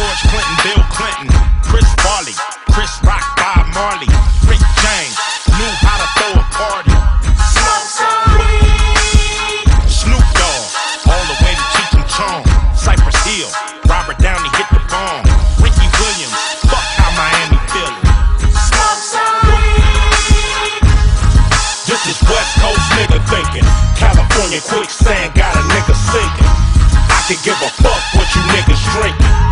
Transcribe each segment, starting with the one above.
George Clinton, Bill Clinton, Chris Farley, Chris Rock, Bob Marley, Rick James, knew how to throw a party. Snoop Dogg, all the way to Cheech and Chong, Cypress Hill, Robert Downey hit the bomb, Ricky Williams, fuck how Miami feeling. This is West Coast nigga thinking, California quicksand got a nigga sinking. I could give a fuck what you niggas drinking.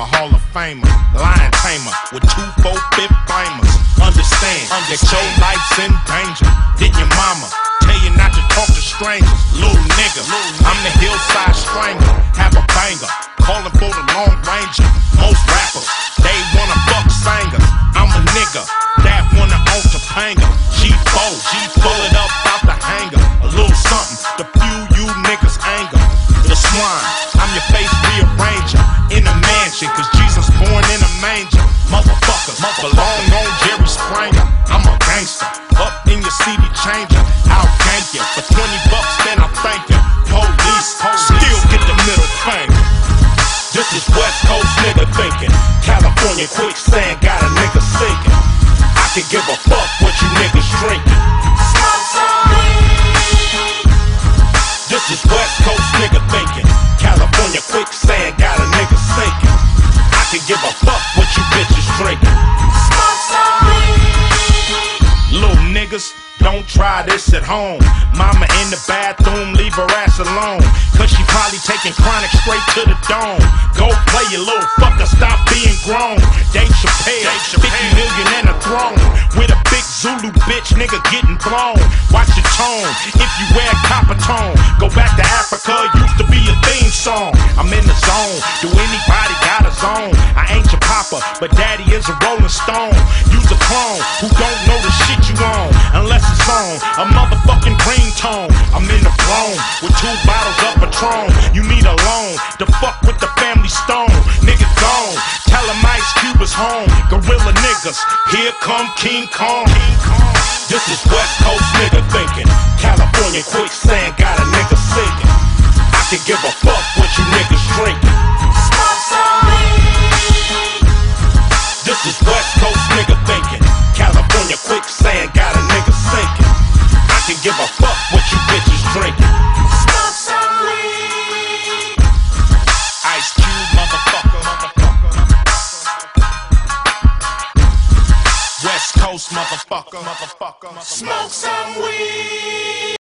A Hall of Famer. Lion tamer with two, four, fifth flamers. Understand, that your life's in danger. Did your mama tell you not to talk to strangers? Little nigga, I'm the hillside strangler. Born in a manger. Belong on Jerry Springer. I'm a gangster, up in your CD changer. I'll gank you for 20 bucks, then I'll thank you. Police, still get the middle finger. This is West Coast nigga thinking. California quicksand got a nigga sinking. I can give a fuck what you niggas drinking. This is West Coast nigga thinking. California quicksand got a nigga sinking. I can give a fuck Don't try this at home. Mama in the bathroom, leave her ass alone. Cause she probably taking chronic straight to the dome. Go play your little fucker, stop being grown. Dave Chappelle, 50 million and a throne. With a big Zulu bitch, nigga getting blown. Watch your tone, if you wear Coppertone. Go back to Africa, used to be a theme song. I'm in the zone, do anybody got a zone? I ain't your papa, but daddy is a rolling stone. Home. Gorilla niggas, here come King Kong. King Kong. This is West Coast nigga thinking. California quicksand got a nigga sinking. I can give a fuck what you niggas drinking. Coast, motherfucker. motherfucker. Smoke some weed.